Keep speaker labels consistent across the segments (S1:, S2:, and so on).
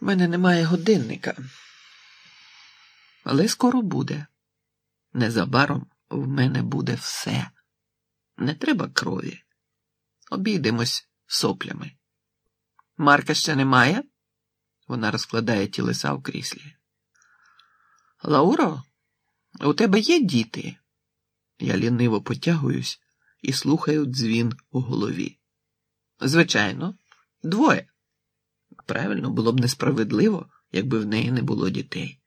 S1: У мене немає годинника, але скоро буде. Незабаром в мене буде все. Не треба крові. Обійдемось соплями. Марка ще немає? Вона розкладає тілеса в кріслі. Лауро, у тебе є діти? Я ліниво потягуюсь і слухаю дзвін у голові. Звичайно, двоє. Правильно, було б несправедливо, якби в неї не було дітей.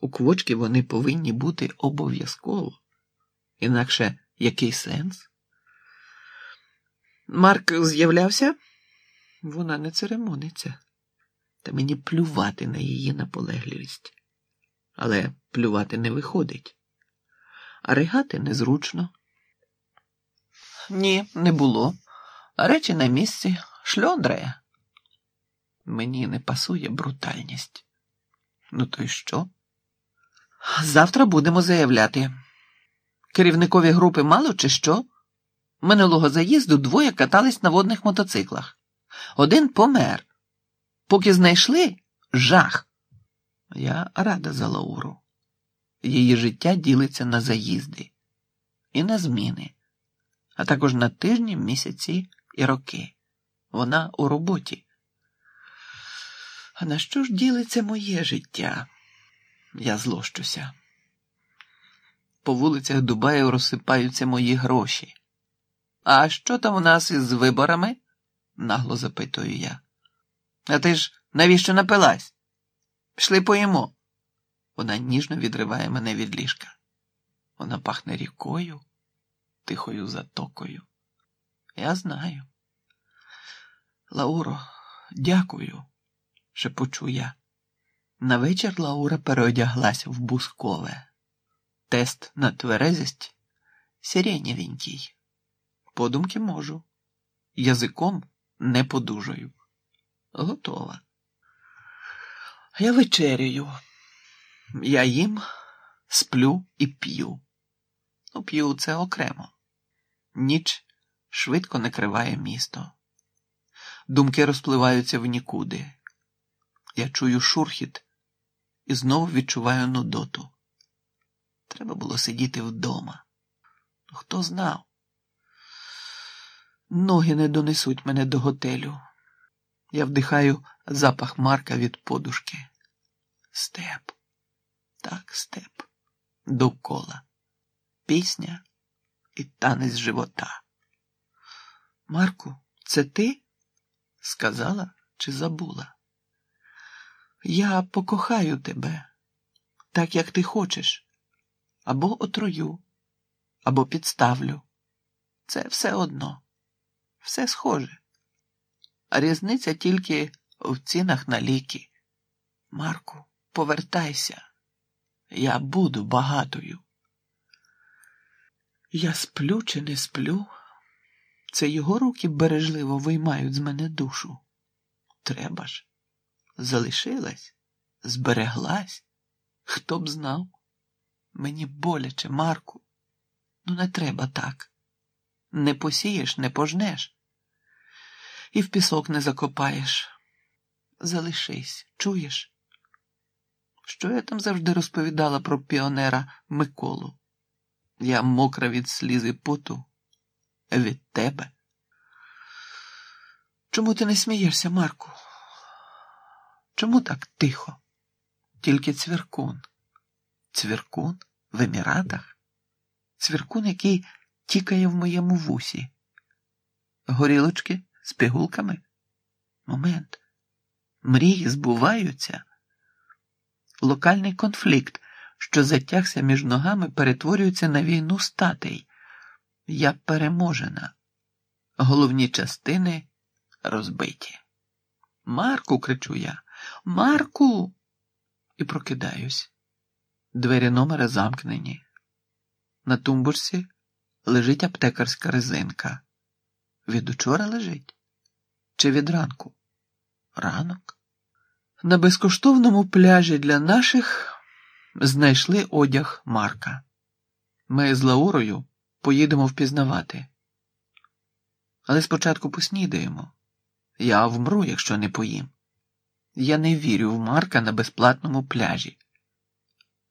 S1: У квочки вони повинні бути обов'язково. Інакше який сенс? Марк з'являвся? Вона не церемониться, та мені плювати на її наполегливість. Але плювати не виходить, а ригати незручно. Ні, не було. Речі на місці шльондрає. Мені не пасує брутальність. Ну, то й що? Завтра будемо заявляти. Керівникові групи мало чи що? Минулого заїзду двоє катались на водних мотоциклах. Один помер. Поки знайшли жах. Я рада за Лауру. Її життя ділиться на заїзди і на зміни, а також на тижні, місяці і роки. Вона у роботі. А на що ж ділиться моє життя? Я злощуся. По вулицях Дубаїв розсипаються мої гроші. А що там у нас із виборами? нагло запитую я. А ти ж навіщо напилась? Пішли поїмо. Вона ніжно відриває мене від ліжка. Вона пахне рікою, тихою затокою. Я знаю. Лауро, дякую, шепочу я. На вечір Лаура переодяглася в бускове. Тест на тверезість сиренєвенький. Подумки можу. Язиком не подужаю. Готова. Я вечерюю. Я їм, сплю і п'ю. Ну, п'ю це окремо. Ніч швидко накриває місто. Думки розпливаються в нікуди. Я чую шурхіт і знову відчуваю нудоту. Треба було сидіти вдома. Хто знав? Ноги не донесуть мене до готелю. Я вдихаю запах Марка від подушки. Степ. Так, степ. Довкола. Пісня і танець живота. Марку, це ти? Сказала чи забула? Я покохаю тебе, так як ти хочеш, або отрую, або підставлю. Це все одно, все схоже. Різниця тільки в цінах на ліки. Марку, повертайся, я буду багатою. Я сплю чи не сплю? Це його руки бережливо виймають з мене душу. Треба ж. Залишилась, збереглась. Хто б знав? Мені боляче, Марку. Ну, не треба так. Не посієш, не пожнеш. І в пісок не закопаєш. Залишись, чуєш? Що я там завжди розповідала про піонера Миколу? Я мокра від слізи поту, від тебе. Чому ти не смієшся, Марку? Чому так тихо? Тільки цвіркун. Цвіркун в Еміратах? Цвіркун, який тікає в моєму вусі. Горілочки з пігулками? Момент. Мрії збуваються. Локальний конфлікт, що затягся між ногами, перетворюється на війну статей. Я переможена. Головні частини розбиті. Марку, кричу я. Марку. І прокидаюсь. Двері номера замкнені. На тумбурсі лежить аптекарська резинка. Від учора лежить? Чи від ранку? Ранок? На безкоштовному пляжі для наших знайшли одяг Марка. Ми з Лаурою поїдемо впізнавати. Але спочатку поснідаємо. Я вмру, якщо не поїм. Я не вірю в Марка на безплатному пляжі.